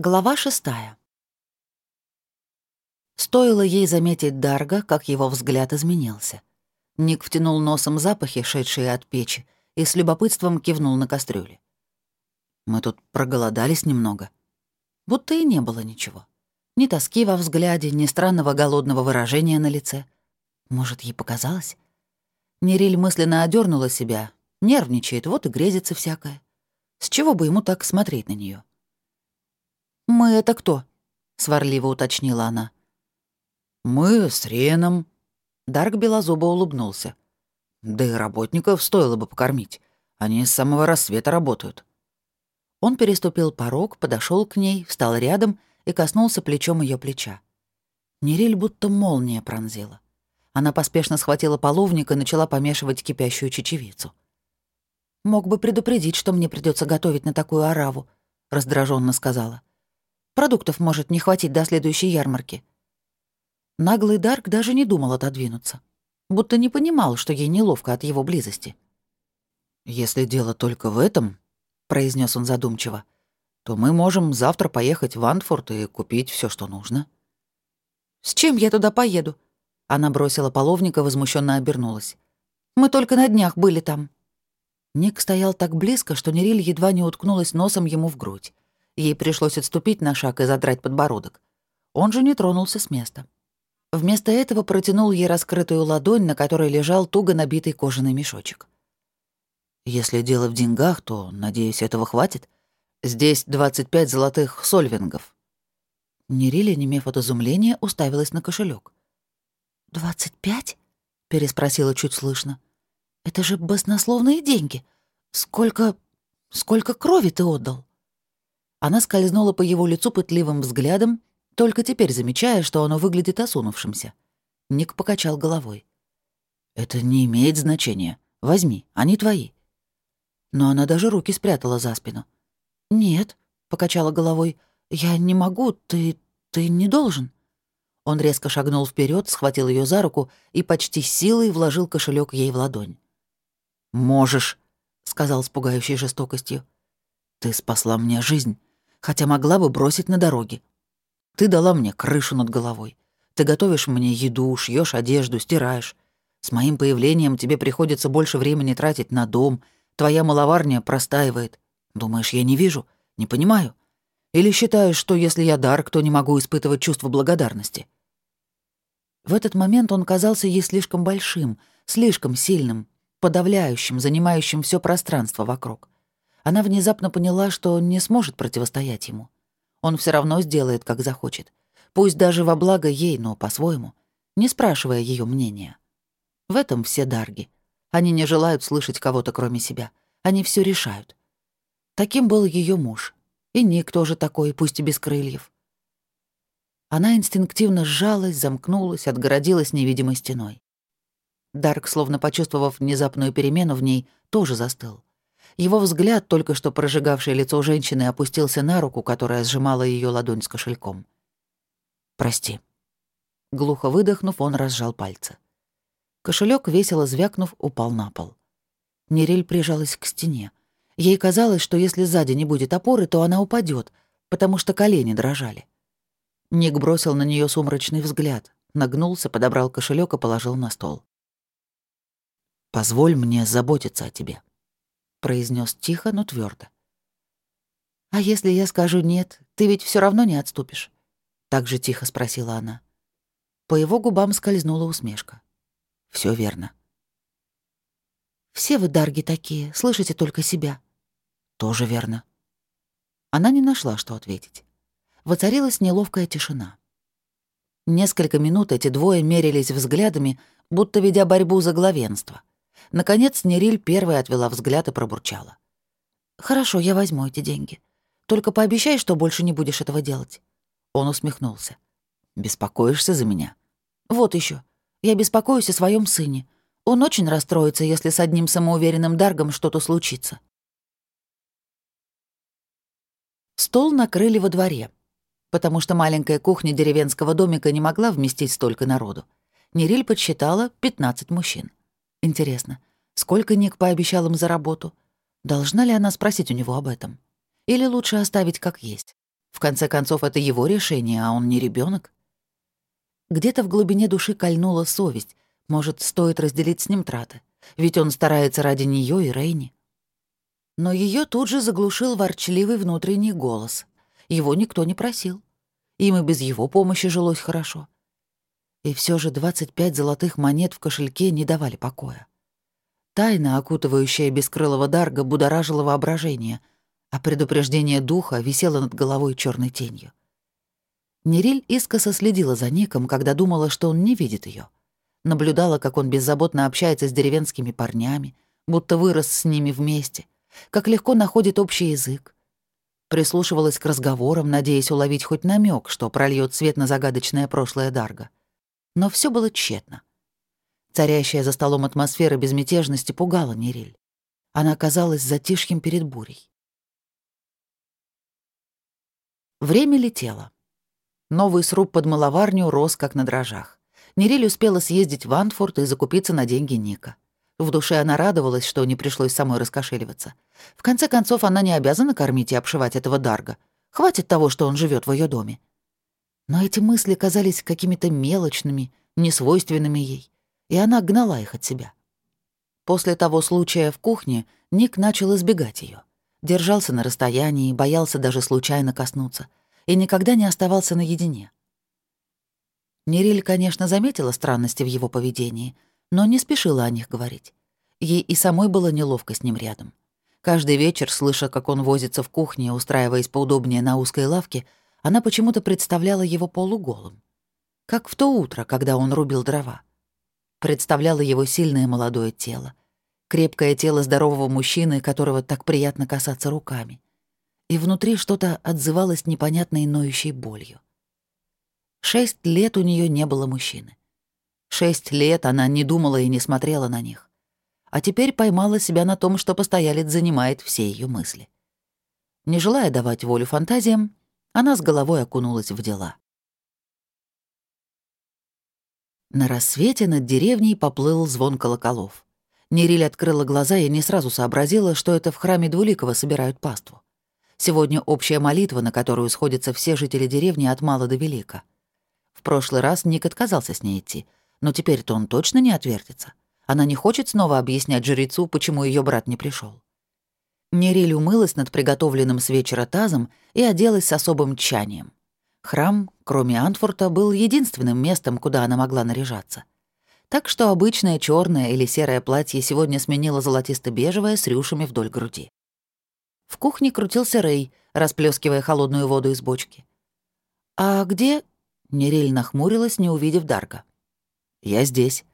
Глава шестая. Стоило ей заметить Дарга, как его взгляд изменился. Ник втянул носом запахи, шедшие от печи, и с любопытством кивнул на кастрюле. Мы тут проголодались немного. Будто и не было ничего. Ни тоски во взгляде, ни странного голодного выражения на лице. Может, ей показалось? Нериль мысленно одернула себя. Нервничает, вот и грезится всякое. С чего бы ему так смотреть на нее? «Мы это кто?» — сварливо уточнила она. «Мы с Реном». Дарк белозубо улыбнулся. «Да и работников стоило бы покормить. Они с самого рассвета работают». Он переступил порог, подошел к ней, встал рядом и коснулся плечом ее плеча. Нериль будто молния пронзила. Она поспешно схватила половник и начала помешивать кипящую чечевицу. «Мог бы предупредить, что мне придется готовить на такую ораву», — раздраженно сказала. Продуктов может не хватить до следующей ярмарки. Наглый Дарк даже не думал отодвинуться. Будто не понимал, что ей неловко от его близости. «Если дело только в этом», — произнес он задумчиво, «то мы можем завтра поехать в Антфорд и купить все, что нужно». «С чем я туда поеду?» Она бросила половника, возмущенно обернулась. «Мы только на днях были там». Ник стоял так близко, что Нериль едва не уткнулась носом ему в грудь. Ей пришлось отступить на шаг и задрать подбородок. Он же не тронулся с места. Вместо этого протянул ей раскрытую ладонь, на которой лежал туго набитый кожаный мешочек. «Если дело в деньгах, то, надеюсь, этого хватит. Здесь 25 золотых сольвингов». Нерили, немев от изумления, уставилась на кошелек. «Двадцать пять?» — переспросила чуть слышно. «Это же баснословные деньги. Сколько... сколько крови ты отдал?» Она скользнула по его лицу пытливым взглядом, только теперь замечая, что оно выглядит осунувшимся. Ник покачал головой. «Это не имеет значения. Возьми, они твои». Но она даже руки спрятала за спину. «Нет», — покачала головой, — «я не могу, ты... ты не должен». Он резко шагнул вперед, схватил ее за руку и почти силой вложил кошелек ей в ладонь. «Можешь», — сказал с пугающей жестокостью. «Ты спасла мне жизнь хотя могла бы бросить на дороге. Ты дала мне крышу над головой. Ты готовишь мне еду, шьешь одежду, стираешь. С моим появлением тебе приходится больше времени тратить на дом. Твоя маловарня простаивает. Думаешь, я не вижу? Не понимаю? Или считаешь, что если я дарк, то не могу испытывать чувство благодарности?» В этот момент он казался ей слишком большим, слишком сильным, подавляющим, занимающим все пространство вокруг она внезапно поняла, что не сможет противостоять ему. Он все равно сделает, как захочет. Пусть даже во благо ей, но по-своему, не спрашивая ее мнения. В этом все дарги. Они не желают слышать кого-то, кроме себя. Они все решают. Таким был ее муж. И Ник тоже такой, пусть и без крыльев. Она инстинктивно сжалась, замкнулась, отгородилась невидимой стеной. Дарк, словно почувствовав внезапную перемену в ней, тоже застыл. Его взгляд, только что прожигавший лицо женщины, опустился на руку, которая сжимала ее ладонь с кошельком. «Прости». Глухо выдохнув, он разжал пальцы. Кошелек, весело звякнув, упал на пол. Нериль прижалась к стене. Ей казалось, что если сзади не будет опоры, то она упадет, потому что колени дрожали. Ник бросил на нее сумрачный взгляд, нагнулся, подобрал кошелек и положил на стол. «Позволь мне заботиться о тебе», произнес тихо, но твердо. «А если я скажу «нет», ты ведь все равно не отступишь?» Так же тихо спросила она. По его губам скользнула усмешка. Все верно». «Все вы, Дарги, такие, слышите только себя». «Тоже верно». Она не нашла, что ответить. Воцарилась неловкая тишина. Несколько минут эти двое мерились взглядами, будто ведя борьбу за главенство. Наконец Нериль первая отвела взгляд и пробурчала. «Хорошо, я возьму эти деньги. Только пообещай, что больше не будешь этого делать». Он усмехнулся. «Беспокоишься за меня?» «Вот еще. Я беспокоюсь о своем сыне. Он очень расстроится, если с одним самоуверенным Даргом что-то случится». Стол накрыли во дворе, потому что маленькая кухня деревенского домика не могла вместить столько народу. Нериль подсчитала 15 мужчин. Интересно, сколько Ник пообещал им за работу? Должна ли она спросить у него об этом? Или лучше оставить как есть? В конце концов, это его решение, а он не ребенок. Где-то в глубине души кольнула совесть. Может, стоит разделить с ним траты? Ведь он старается ради нее и Рейни. Но ее тут же заглушил ворчливый внутренний голос. Его никто не просил. Им и без его помощи жилось хорошо. И все же 25 золотых монет в кошельке не давали покоя. Тайна, окутывающая бескрылого Дарга, будоражила воображение, а предупреждение духа висело над головой черной тенью. Нериль искоса следила за Ником, когда думала, что он не видит ее. Наблюдала, как он беззаботно общается с деревенскими парнями, будто вырос с ними вместе, как легко находит общий язык. Прислушивалась к разговорам, надеясь уловить хоть намек, что прольет свет на загадочное прошлое Дарга. Но все было тщетно. Царящая за столом атмосфера безмятежности пугала Нериль. Она оказалась затишьем перед бурей. Время летело. Новый сруб под маловарню рос как на дрожжах. Нериль успела съездить в Антфорд и закупиться на деньги Ника. В душе она радовалась, что не пришлось самой раскошеливаться. В конце концов, она не обязана кормить и обшивать этого Дарга. Хватит того, что он живет в ее доме. Но эти мысли казались какими-то мелочными, несвойственными ей, и она гнала их от себя. После того случая в кухне Ник начал избегать ее, Держался на расстоянии, боялся даже случайно коснуться — и никогда не оставался наедине. Нериль, конечно, заметила странности в его поведении, но не спешила о них говорить. Ей и самой было неловко с ним рядом. Каждый вечер, слыша, как он возится в кухне, устраиваясь поудобнее на узкой лавке, она почему-то представляла его полуголым. Как в то утро, когда он рубил дрова. Представляла его сильное молодое тело, крепкое тело здорового мужчины, которого так приятно касаться руками и внутри что-то отзывалось непонятной ноющей болью. Шесть лет у нее не было мужчины. Шесть лет она не думала и не смотрела на них. А теперь поймала себя на том, что постоялец занимает все ее мысли. Не желая давать волю фантазиям, она с головой окунулась в дела. На рассвете над деревней поплыл звон колоколов. Нериль открыла глаза и не сразу сообразила, что это в храме Двуликова собирают паству. Сегодня общая молитва, на которую сходятся все жители деревни от мала до велика. В прошлый раз Ник отказался с ней идти, но теперь-то он точно не отвертится. Она не хочет снова объяснять жрецу, почему ее брат не пришел. Нериль умылась над приготовленным с вечера тазом и оделась с особым тчанием. Храм, кроме Антфорта, был единственным местом, куда она могла наряжаться. Так что обычное черное или серое платье сегодня сменило золотисто-бежевое с рюшами вдоль груди. В кухне крутился Рэй, расплескивая холодную воду из бочки. «А где...» — Нериль нахмурилась, не увидев Дарка. «Я здесь».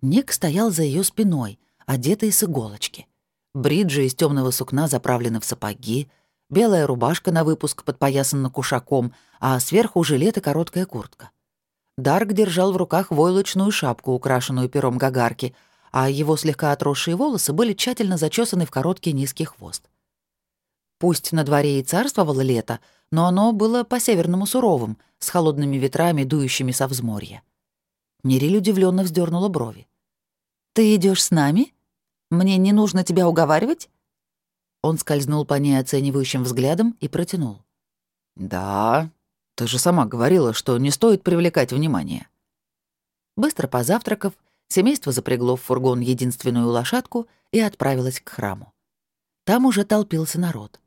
Ник стоял за ее спиной, одетый с иголочки. Бриджи из темного сукна заправлены в сапоги, белая рубашка на выпуск подпоясана кушаком, а сверху жилет и короткая куртка. Дарк держал в руках войлочную шапку, украшенную пером гагарки, а его слегка отросшие волосы были тщательно зачесаны в короткий низкий хвост. Пусть на дворе и царствовало лето, но оно было по-северному суровым, с холодными ветрами, дующими со взморья. Нериль удивленно вздернула брови. «Ты идешь с нами? Мне не нужно тебя уговаривать?» Он скользнул по ней оценивающим взглядом и протянул. «Да, ты же сама говорила, что не стоит привлекать внимание». Быстро позавтракав, семейство запрягло в фургон единственную лошадку и отправилось к храму. Там уже толпился народ.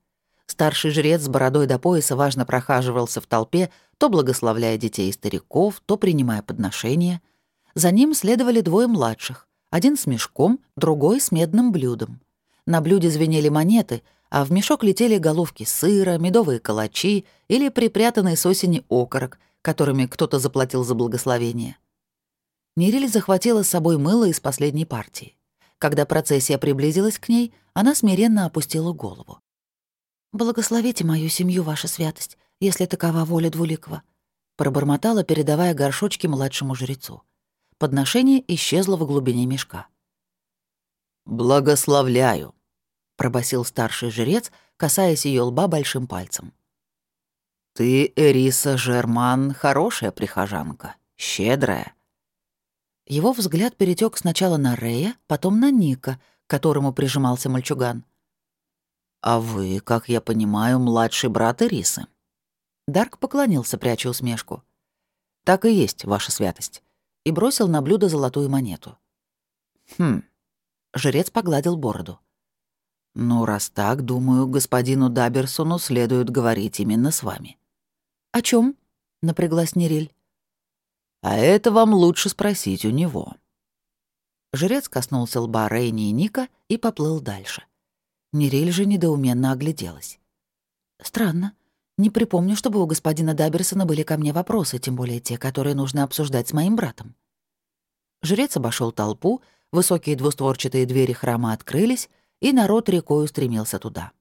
Старший жрец с бородой до пояса важно прохаживался в толпе, то благословляя детей и стариков, то принимая подношения. За ним следовали двое младших, один с мешком, другой с медным блюдом. На блюде звенели монеты, а в мешок летели головки сыра, медовые калачи или припрятанный с осени окорок, которыми кто-то заплатил за благословение. Нериль захватила с собой мыло из последней партии. Когда процессия приблизилась к ней, она смиренно опустила голову. «Благословите мою семью, ваша святость, если такова воля Двуликова», пробормотала, передавая горшочки младшему жрецу. Подношение исчезло в глубине мешка. «Благословляю», — пробасил старший жрец, касаясь ее лба большим пальцем. «Ты, Эриса Жерман, хорошая прихожанка, щедрая». Его взгляд перетек сначала на Рея, потом на Ника, к которому прижимался мальчуган. «А вы, как я понимаю, младший брат Ирисы?» Дарк поклонился, пряча усмешку. «Так и есть, ваша святость», и бросил на блюдо золотую монету. «Хм». Жрец погладил бороду. «Ну, раз так, думаю, господину Даберсону следует говорить именно с вами». «О чем? напряглась Нериль. «А это вам лучше спросить у него». Жрец коснулся лба Рейни и Ника и поплыл дальше. Нериль же недоуменно огляделась. «Странно. Не припомню, чтобы у господина Даберсона были ко мне вопросы, тем более те, которые нужно обсуждать с моим братом». Жрец обошел толпу, высокие двустворчатые двери храма открылись, и народ рекой устремился туда.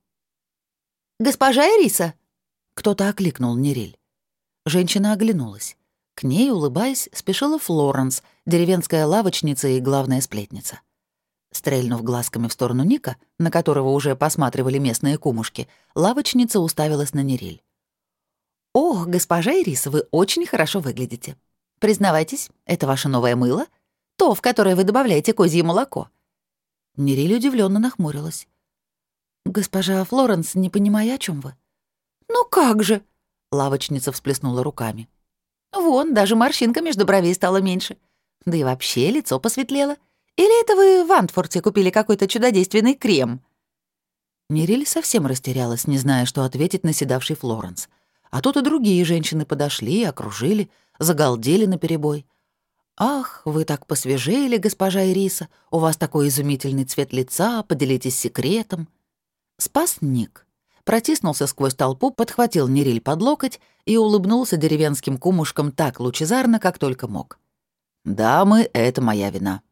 «Госпожа Эриса!» Кто-то окликнул Нериль. Женщина оглянулась. К ней, улыбаясь, спешила Флоренс, деревенская лавочница и главная сплетница. Стрельнув глазками в сторону Ника, на которого уже посматривали местные кумушки, лавочница уставилась на Нериль. «Ох, госпожа Ириса, вы очень хорошо выглядите. Признавайтесь, это ваше новое мыло? То, в которое вы добавляете козье молоко?» Нериль удивленно нахмурилась. «Госпожа Флоренс, не понимая, о чем вы?» «Ну как же?» — лавочница всплеснула руками. «Вон, даже морщинка между бровей стала меньше. Да и вообще лицо посветлело. Или это вы в Антфорте купили какой-то чудодейственный крем?» Нериль совсем растерялась, не зная, что ответить на седавший Флоренс — а тут и другие женщины подошли, окружили, загалдели наперебой. «Ах, вы так посвежели, госпожа Ириса, у вас такой изумительный цвет лица, поделитесь секретом». Спас Ник. Протиснулся сквозь толпу, подхватил Нериль под локоть и улыбнулся деревенским кумушкам так лучезарно, как только мог. «Дамы, это моя вина.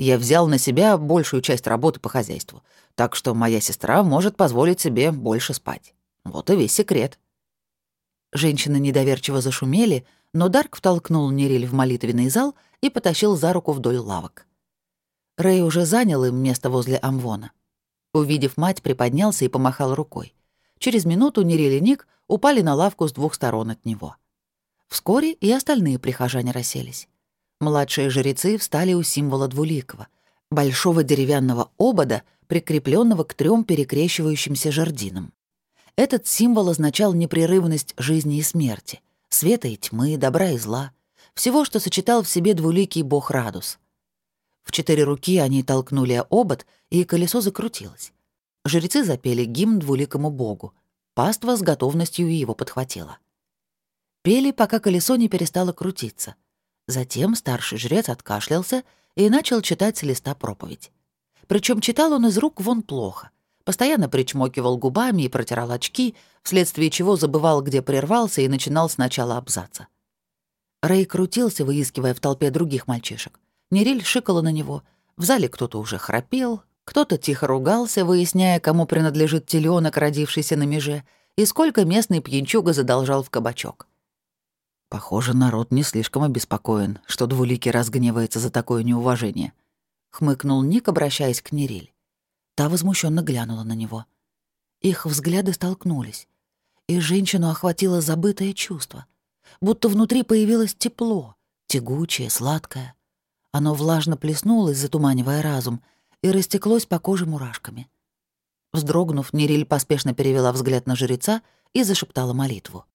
Я взял на себя большую часть работы по хозяйству, так что моя сестра может позволить себе больше спать. Вот и весь секрет». Женщины недоверчиво зашумели, но Дарк втолкнул Нериль в молитвенный зал и потащил за руку вдоль лавок. Рэй уже занял им место возле Амвона. Увидев мать, приподнялся и помахал рукой. Через минуту Нериль и Ник упали на лавку с двух сторон от него. Вскоре и остальные прихожане расселись. Младшие жрецы встали у символа двуликого — большого деревянного обода, прикрепленного к трем перекрещивающимся жердинам. Этот символ означал непрерывность жизни и смерти, света и тьмы, добра и зла, всего, что сочетал в себе двуликий бог Радус. В четыре руки они толкнули обод, и колесо закрутилось. Жрецы запели гимн двуликому богу. Паства с готовностью его подхватила. Пели, пока колесо не перестало крутиться. Затем старший жрец откашлялся и начал читать с листа проповедь. Причем читал он из рук вон плохо постоянно причмокивал губами и протирал очки, вследствие чего забывал, где прервался, и начинал сначала абзаца. Рэй крутился, выискивая в толпе других мальчишек. Нериль шикала на него. В зале кто-то уже храпел, кто-то тихо ругался, выясняя, кому принадлежит теленок, родившийся на меже, и сколько местный пьянчуга задолжал в кабачок. Похоже, народ не слишком обеспокоен, что Двуликий разгневается за такое неуважение. Хмыкнул Ник, обращаясь к Нериль. Та возмущенно глянула на него. Их взгляды столкнулись, и женщину охватило забытое чувство, будто внутри появилось тепло, тягучее, сладкое. Оно влажно плеснулось, затуманивая разум, и растеклось по коже мурашками. Вздрогнув, Нериль поспешно перевела взгляд на жреца и зашептала молитву.